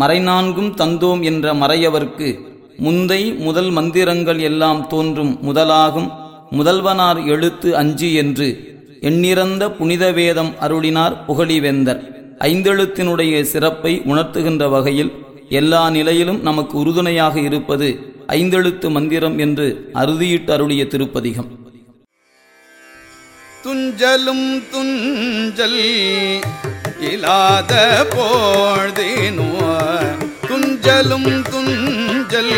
மறைநான்கும் தந்தோம் என்ற மறையவர்க்கு முந்தை முதல் மந்திரங்கள் எல்லாம் தோன்றும் முதலாகும் முதல்வனார் எழுத்து அஞ்சு என்று எண்ணிறந்த புனித வேதம் அருளினார் புகழிவேந்தர். ஐந்தெழுத்தினுடைய சிறப்பை உணர்த்துகின்ற வகையில் எல்லா நிலையிலும் நமக்கு உறுதுணையாக இருப்பது ஐந்தெழுத்து மந்திரம் என்று அறுதியிட்டு அருளிய திருப்பதிகம். துஞ்சலும் துஞ்சல் இலாத போழ்தினோ? துஞ்சலும் துஞ்சல்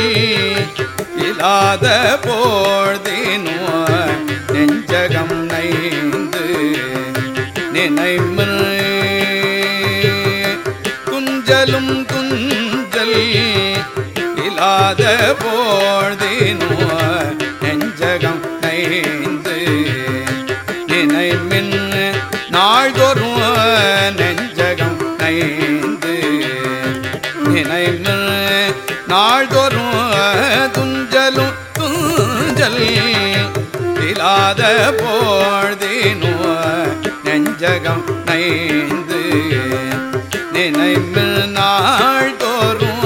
இலாத போழ்தினோ? நெஞ்சகம் நைந்து நினைமில் துஞ்சலும் துஞ்சல் இலாத போழ்தினோ? நெஞ்சகம் நைந்து நினைமின் நாள்தோறும் நினைந்து நைந்து நாள்தோறும் துஞ்சலும் துஞ்சல் இல்லாத போழ்தினோ நெஞ்சகம் நைந்து நினைமில் நாள்தோறும்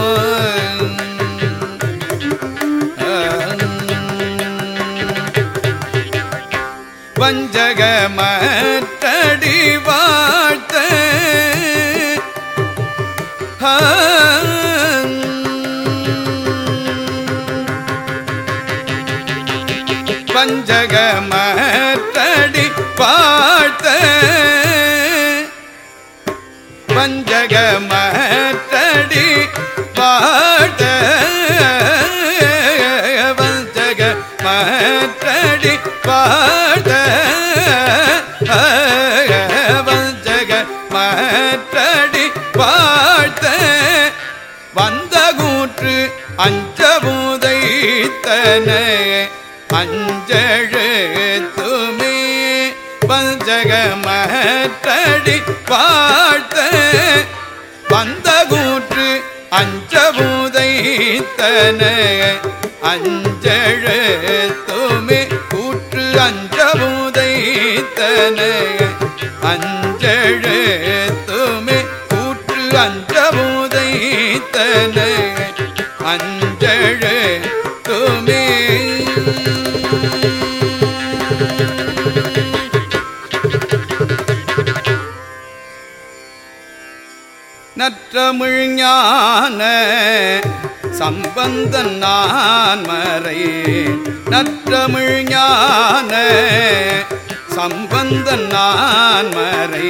வஞ்சகமற்றடி வஞ்சகமற்றடி மத்தடி வஞ்சகமற்றடி வாழ்த்த. வஞ்சகமற்றடி வாழ்த்த. வஞ்சக மத்தடி வாழ்த்த. வந்த கூற்று அஞ்சபூதைத்தன அஞ்செழுத்துமே வஞ்சக வாழ்த்த. வந்த கூற்று அஞ்சபூதைத்தன. அஞ்செழுத்துமே கூற்று அஞ்சபூதைத்தன. அஞ்செழுத்துமே கூற்று அஞ்சபூதைத்தன. நற்றமிழ் சம்பந்தன் நான் மறை நற்றமிழ் ஞான சம்பந்தன் நான் மறை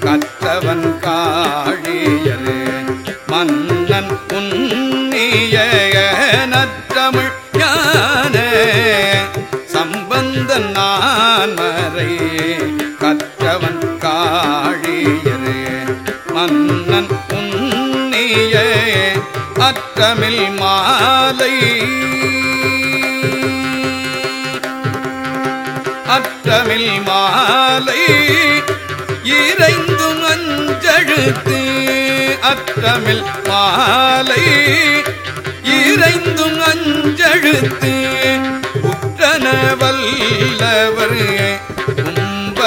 கற்றவன் காழியர் மன்னன் உன்னிய நற்ற சம்பந்தன் நான் மறை கற்றவன் காழியரே. மன்னன் உன்னிய அற்றமில் மாலை. அற்றமில் மாலை இறைந்தும் அஞ்சழுத்து. அற்றமில் மாலை இறைந்தும் அஞ்சழுத்து.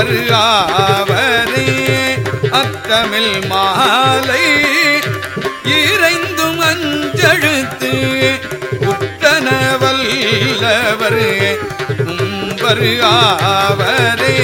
உம்பர் ஆவரே அற்றமில் மாலை இறைந்து மஞ்சழுத்து உத்தனவல்லவர் வல்லவர் உம்பர் ஆவரே